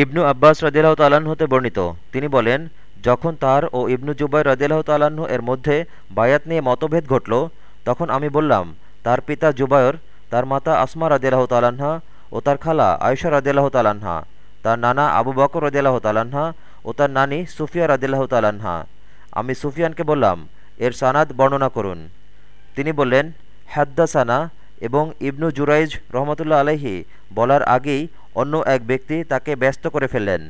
ইবনু আব্বাস রদিল্লাহ তাল্লাহ্ন হতে বর্ণিত। তিনি বলেন, যখন তার ও ইবনু জুবাই রদিল্লাহ তাল্লাহ্ন এর মধ্যে বায়াত নিয়ে মতভেদ ঘটল, তখন আমি বললাম, তার পিতা জুবায়র তার মাতা আসমা রদিল্লাহ তাল্লাহা ও তার খালা আয়সা রদিল্লাহ তাল্লাহা তার নানা আবু বকর রদিল্লাহ তাল্লাহা ও তার নানি সুফিয়া রদিল্লাহ তাল্লাহা আমি সুফিয়ানকে বললাম, এর সানাদ বর্ণনা করুন। তিনি বললেন সানা এবং ইবনু জুরাইজ রহমতুল্লা আলহি বলার আগেই অন্য এক ব্যক্তি তাকে ব্যস্ত করে ফেললেন।